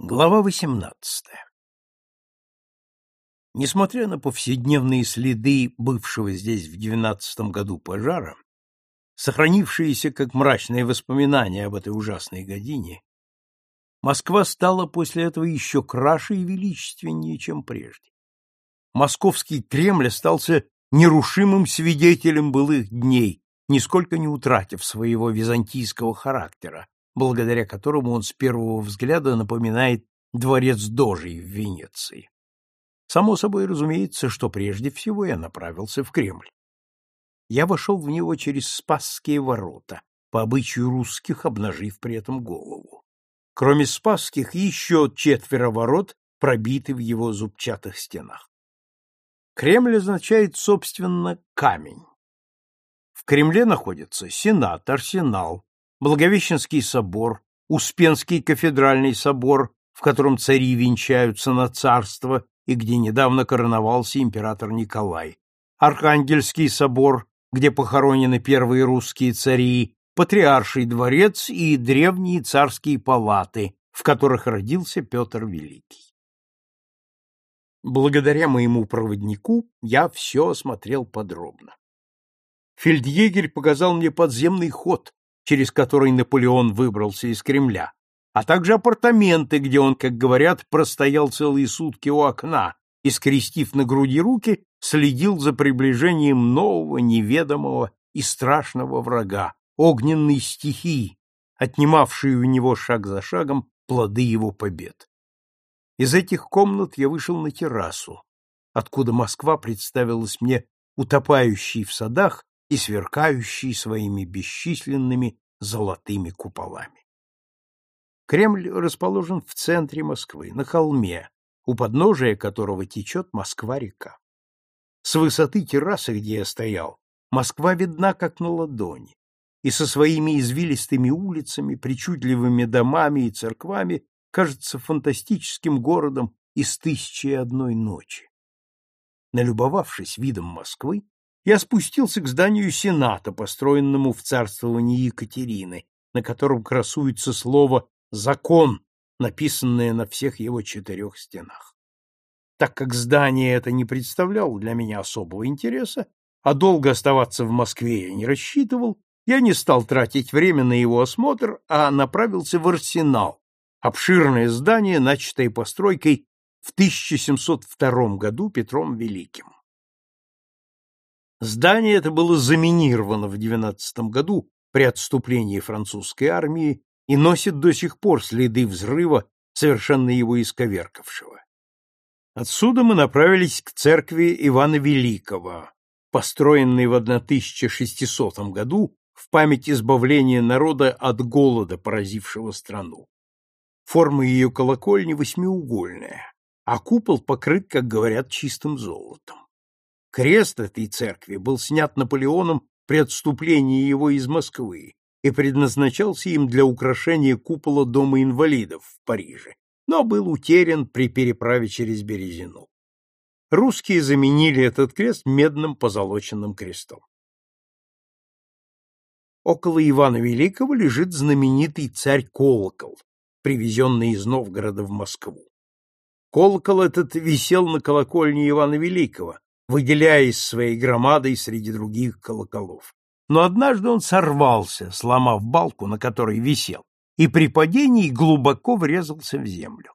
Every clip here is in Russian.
Глава 18. Несмотря на повседневные следы бывшего здесь в девятнадцатом году пожара, сохранившиеся как мрачные воспоминания об этой ужасной године, Москва стала после этого еще краше и величественнее, чем прежде. Московский Кремль остался нерушимым свидетелем былых дней, нисколько не утратив своего византийского характера, благодаря которому он с первого взгляда напоминает дворец Дожей в Венеции. Само собой разумеется, что прежде всего я направился в Кремль. Я вошел в него через Спасские ворота, по обычаю русских, обнажив при этом голову. Кроме Спасских, еще четверо ворот пробиты в его зубчатых стенах. Кремль означает, собственно, камень. В Кремле находится Сенат, Арсенал, Благовещенский собор, Успенский кафедральный собор, в котором цари венчаются на царство и где недавно короновался император Николай, Архангельский собор, где похоронены первые русские цари, Патриарший дворец и древние царские палаты, в которых родился Петр Великий. Благодаря моему проводнику я все осмотрел подробно. Фельдъегерь показал мне подземный ход, через который Наполеон выбрался из Кремля, а также апартаменты, где он, как говорят, простоял целые сутки у окна и, скрестив на груди руки, следил за приближением нового, неведомого и страшного врага, огненной стихии, отнимавшей у него шаг за шагом плоды его побед. Из этих комнат я вышел на террасу, откуда Москва представилась мне утопающей в садах и сверкающий своими бесчисленными золотыми куполами. Кремль расположен в центре Москвы, на холме, у подножия которого течет Москва-река. С высоты террасы, где я стоял, Москва видна как на ладони, и со своими извилистыми улицами, причудливыми домами и церквами кажется фантастическим городом из «Тысячи и одной ночи». Налюбовавшись видом Москвы, я спустился к зданию Сената, построенному в царствовании Екатерины, на котором красуется слово «закон», написанное на всех его четырех стенах. Так как здание это не представляло для меня особого интереса, а долго оставаться в Москве я не рассчитывал, я не стал тратить время на его осмотр, а направился в Арсенал, обширное здание, начатое постройкой в 1702 году Петром Великим. Здание это было заминировано в 19 году при отступлении французской армии и носит до сих пор следы взрыва, совершенно его исковеркавшего. Отсюда мы направились к церкви Ивана Великого, построенной в 1600 году в память избавления народа от голода, поразившего страну. Форма ее колокольни восьмиугольная, а купол покрыт, как говорят, чистым золотом. Крест этой церкви был снят Наполеоном при отступлении его из Москвы и предназначался им для украшения купола Дома инвалидов в Париже, но был утерян при переправе через Березину. Русские заменили этот крест медным позолоченным крестом. Около Ивана Великого лежит знаменитый царь-колокол, привезенный из Новгорода в Москву. Колокол этот висел на колокольне Ивана Великого, выделяясь своей громадой среди других колоколов. Но однажды он сорвался, сломав балку, на которой висел, и при падении глубоко врезался в землю.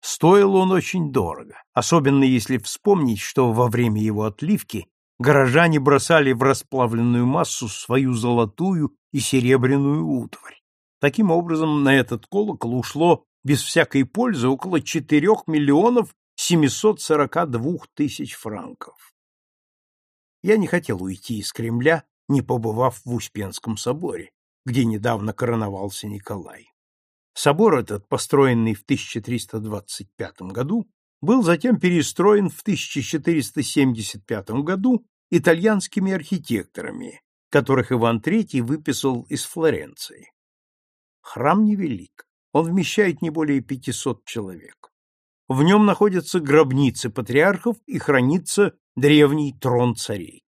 Стоил он очень дорого, особенно если вспомнить, что во время его отливки горожане бросали в расплавленную массу свою золотую и серебряную утварь. Таким образом, на этот колокол ушло без всякой пользы около четырех миллионов 742 тысяч франков. Я не хотел уйти из Кремля, не побывав в Успенском соборе, где недавно короновался Николай. Собор этот, построенный в 1325 году, был затем перестроен в 1475 году итальянскими архитекторами, которых Иван III выписал из Флоренции. Храм невелик, он вмещает не более 500 человек. В нем находятся гробницы патриархов и хранится древний трон царей.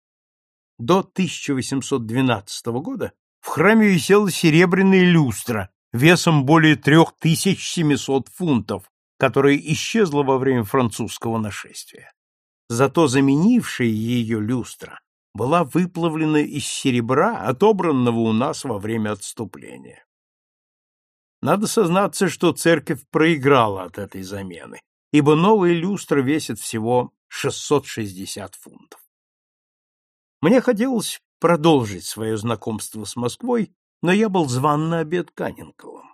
До 1812 года в храме висела серебряная люстра, весом более 3700 фунтов, которая исчезла во время французского нашествия. Зато заменившая ее люстра была выплавлена из серебра, отобранного у нас во время отступления. Надо сознаться, что церковь проиграла от этой замены, ибо новая люстра весит всего 660 фунтов. Мне хотелось продолжить свое знакомство с Москвой, но я был зван на обед Каненковым.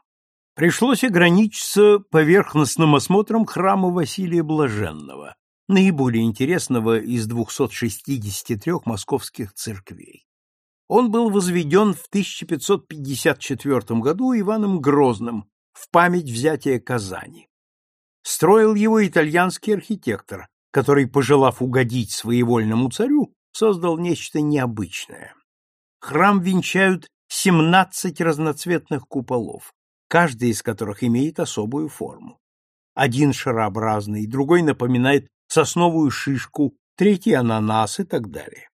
Пришлось ограничиться поверхностным осмотром храма Василия Блаженного, наиболее интересного из 263 московских церквей. Он был возведен в 1554 году Иваном Грозным в память взятия Казани. Строил его итальянский архитектор, который, пожелав угодить своевольному царю, создал нечто необычное. Храм венчают 17 разноцветных куполов, каждый из которых имеет особую форму. Один шарообразный, другой напоминает сосновую шишку, третий ананас и так далее.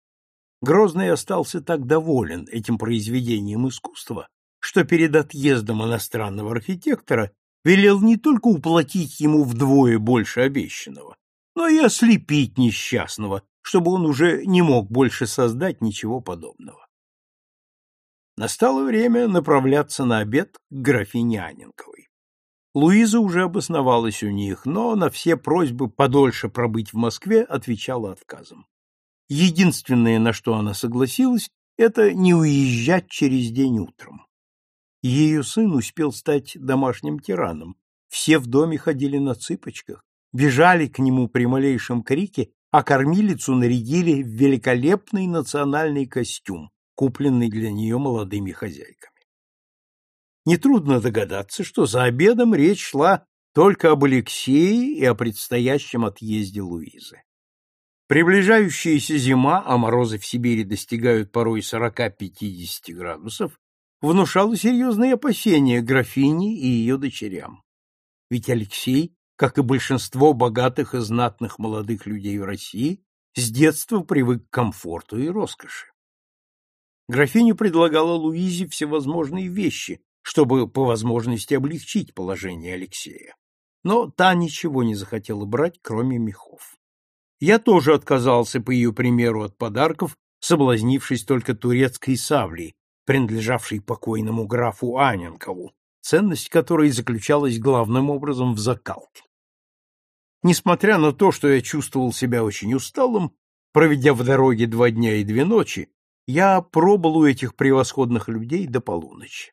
Грозный остался так доволен этим произведением искусства, что перед отъездом иностранного архитектора велел не только уплатить ему вдвое больше обещанного, но и ослепить несчастного, чтобы он уже не мог больше создать ничего подобного. Настало время направляться на обед к графине Аненковой. Луиза уже обосновалась у них, но на все просьбы подольше пробыть в Москве отвечала отказом. Единственное, на что она согласилась, это не уезжать через день утром. Ее сын успел стать домашним тираном. Все в доме ходили на цыпочках, бежали к нему при малейшем крике, а кормилицу нарядили в великолепный национальный костюм, купленный для нее молодыми хозяйками. Нетрудно догадаться, что за обедом речь шла только об Алексее и о предстоящем отъезде Луизы. Приближающаяся зима, а морозы в Сибири достигают порой 40-50 градусов, внушала серьезные опасения графине и ее дочерям. Ведь Алексей, как и большинство богатых и знатных молодых людей в России, с детства привык к комфорту и роскоши. Графиня предлагала Луизе всевозможные вещи, чтобы по возможности облегчить положение Алексея. Но та ничего не захотела брать, кроме мехов. Я тоже отказался, по ее примеру, от подарков, соблазнившись только турецкой саблей, принадлежавшей покойному графу Аненкову, ценность которой заключалась главным образом в закалке. Несмотря на то, что я чувствовал себя очень усталым, проведя в дороге два дня и две ночи, я пробыл у этих превосходных людей до полуночи.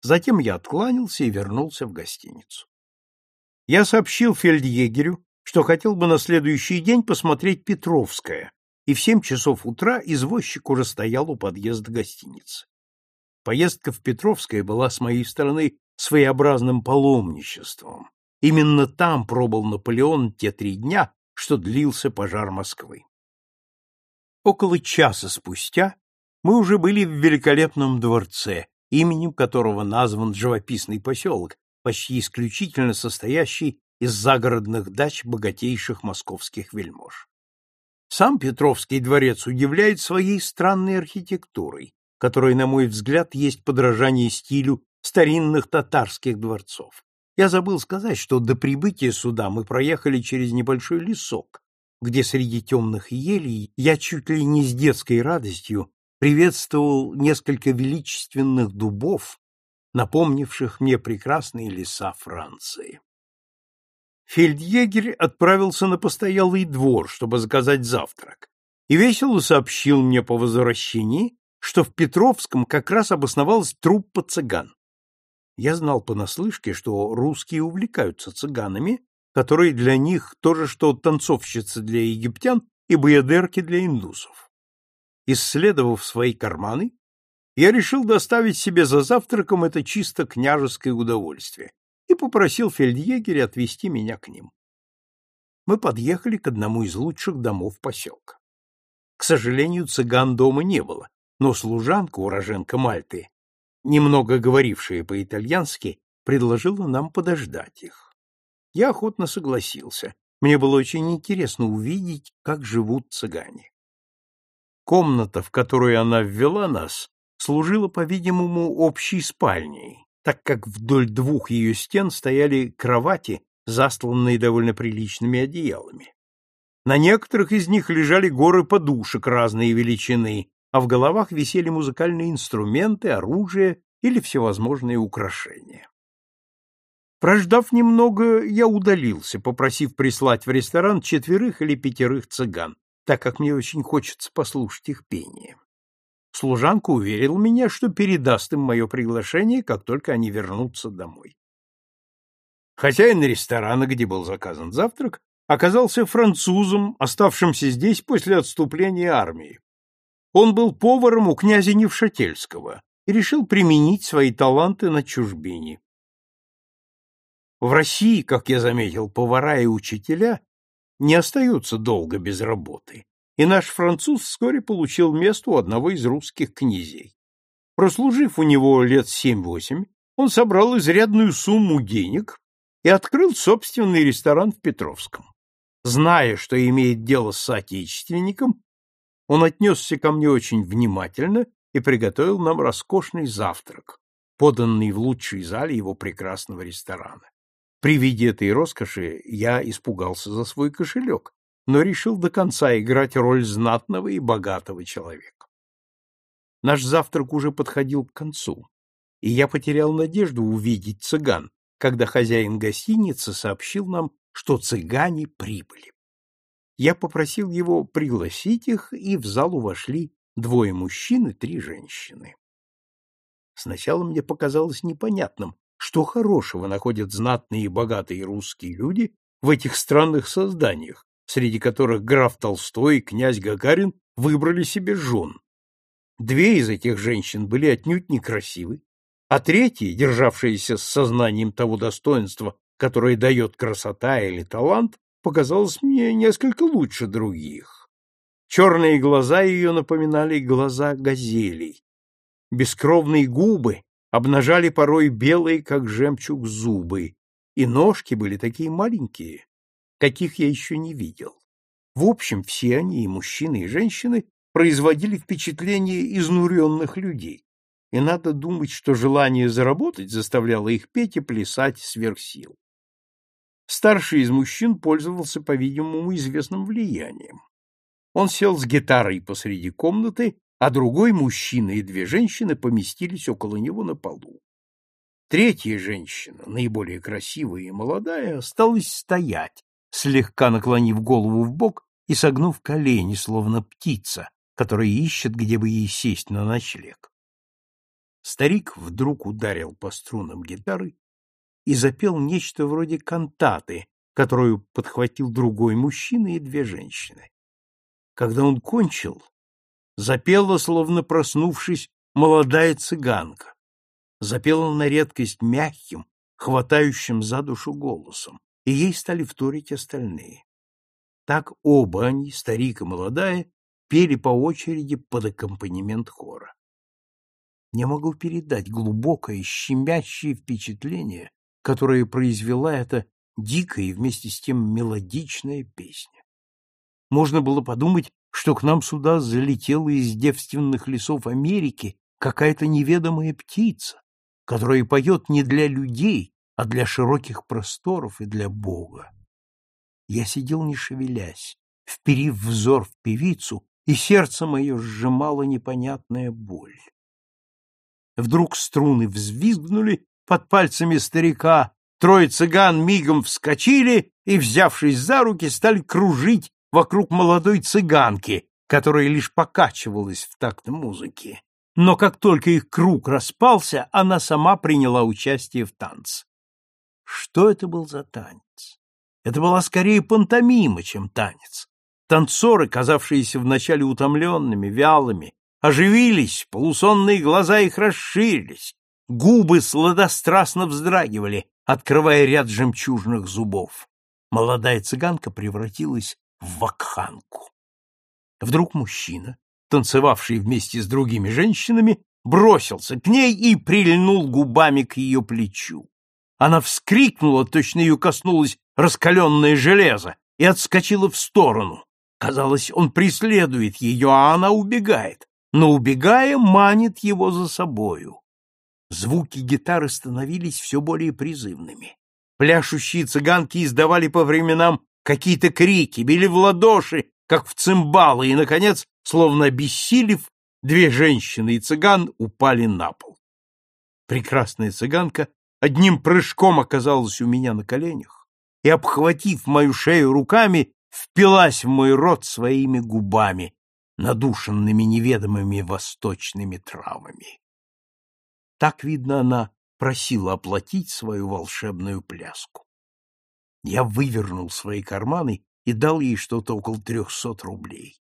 Затем я откланялся и вернулся в гостиницу. Я сообщил фельдъегерю, что хотел бы на следующий день посмотреть Петровское, и в семь часов утра извозчик уже стоял у подъезда гостиницы. Поездка в Петровское была с моей стороны своеобразным паломничеством. Именно там пробыл Наполеон те три дня, что длился пожар Москвы. Около часа спустя мы уже были в великолепном дворце, именем которого назван живописный поселок, почти исключительно состоящий из загородных дач богатейших московских вельмож. Сам Петровский дворец удивляет своей странной архитектурой, которая, на мой взгляд, есть подражание стилю старинных татарских дворцов. Я забыл сказать, что до прибытия сюда мы проехали через небольшой лесок, где среди темных елей я чуть ли не с детской радостью приветствовал несколько величественных дубов, напомнивших мне прекрасные леса Франции. Фельдъегерь отправился на постоялый двор, чтобы заказать завтрак, и весело сообщил мне по возвращении, что в Петровском как раз обосновалась труппа цыган. Я знал понаслышке, что русские увлекаются цыганами, которые для них то же, что танцовщицы для египтян и баядерки для индусов. Исследовав свои карманы, я решил доставить себе за завтраком это чисто княжеское удовольствие попросил фельдъегеря отвезти меня к ним. Мы подъехали к одному из лучших домов поселка. К сожалению, цыган дома не было, но служанка, уроженка Мальты, немного говорившая по-итальянски, предложила нам подождать их. Я охотно согласился. Мне было очень интересно увидеть, как живут цыгане. Комната, в которую она ввела нас, служила, по-видимому, общей спальней, так как вдоль двух ее стен стояли кровати, застланные довольно приличными одеялами. На некоторых из них лежали горы подушек разной величины, а в головах висели музыкальные инструменты, оружие или всевозможные украшения. Прождав немного, я удалился, попросив прислать в ресторан четверых или пятерых цыган, так как мне очень хочется послушать их пение. Служанка уверила меня, что передаст им мое приглашение, как только они вернутся домой. Хозяин ресторана, где был заказан завтрак, оказался французом, оставшимся здесь после отступления армии. Он был поваром у князя Невшательского и решил применить свои таланты на чужбине. В России, как я заметил, повара и учителя не остаются долго без работы, и наш француз вскоре получил место у одного из русских князей. Прослужив у него лет семь-восемь, он собрал изрядную сумму денег и открыл собственный ресторан в Петровском. Зная, что имеет дело с соотечественником, он отнесся ко мне очень внимательно и приготовил нам роскошный завтрак, поданный в лучшей зале его прекрасного ресторана. При виде этой роскоши я испугался за свой кошелек, но решил до конца играть роль знатного и богатого человека. Наш завтрак уже подходил к концу, и я потерял надежду увидеть цыган, когда хозяин гостиницы сообщил нам, что цыгане прибыли. Я попросил его пригласить их, и в залу вошли двое мужчин и три женщины. Сначала мне показалось непонятным, что хорошего находят знатные и богатые русские люди в этих странных созданиях, среди которых граф Толстой и князь Гагарин выбрали себе жен. Две из этих женщин были отнюдь некрасивы, а третья, державшаяся с сознанием того достоинства, которое дает красота или талант, показалась мне несколько лучше других. Черные глаза ее напоминали глаза газелей. Бескровные губы обнажали порой белые, как жемчуг, зубы, и ножки были такие маленькие, каких я еще не видел. В общем, все они, и мужчины, и женщины, производили впечатление изнуренных людей, и надо думать, что желание заработать заставляло их петь и плясать сверх сил. Старший из мужчин пользовался, по-видимому, известным влиянием. Он сел с гитарой посреди комнаты а другой мужчина и две женщины поместились около него на полу. Третья женщина, наиболее красивая и молодая, осталась стоять, слегка наклонив голову в бок и согнув колени, словно птица, которая ищет, где бы ей сесть на ночлег. Старик вдруг ударил по струнам гитары и запел нечто вроде кантаты, которую подхватил другой мужчина и две женщины. Когда он кончил, запела, словно проснувшись, молодая цыганка. Запела на редкость мягким, хватающим за душу голосом, и ей стали вторить остальные. Так оба они, старик и молодая, пели по очереди под аккомпанемент хора. Не могу передать глубокое, щемящее впечатление, которое произвела эта дикая и вместе с тем мелодичная песня. Можно было подумать, что к нам сюда залетела из девственных лесов Америки какая-то неведомая птица, которая поет не для людей, а для широких просторов и для Бога. Я сидел не шевелясь, вперив взор в певицу, и сердце мое сжимало непонятная боль. Вдруг струны взвизгнули под пальцами старика, трое цыган мигом вскочили и, взявшись за руки, стали кружить вокруг молодой цыганки, которая лишь покачивалась в такт музыки. Но как только их круг распался, она сама приняла участие в танце. Что это был за танец? Это была скорее пантомима, чем танец. Танцоры, казавшиеся вначале утомленными, вялыми, оживились, полусонные глаза их расширились, губы сладострастно вздрагивали, открывая ряд жемчужных зубов. Молодая цыганка превратилась в вакханку. Вдруг мужчина, танцевавший вместе с другими женщинами, бросился к ней и прильнул губами к ее плечу. Она вскрикнула, точно ее коснулось раскаленное железо, и отскочила в сторону. Казалось, он преследует ее, а она убегает, но, убегая, манит его за собою. Звуки гитары становились все более призывными. Пляшущие цыганки издавали по временам какие-то крики, били в ладоши, как в цимбалы, и, наконец, словно обессилев, две женщины и цыган упали на пол. Прекрасная цыганка одним прыжком оказалась у меня на коленях и, обхватив мою шею руками, впилась в мой рот своими губами, надушенными неведомыми восточными травами. Так, видно, она просила оплатить свою волшебную пляску. Я вывернул свои карманы и дал ей что-то около трехсот рублей.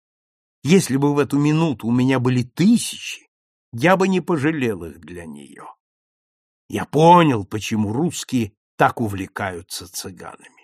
Если бы в эту минуту у меня были тысячи, я бы не пожалел их для нее. Я понял, почему русские так увлекаются цыганами.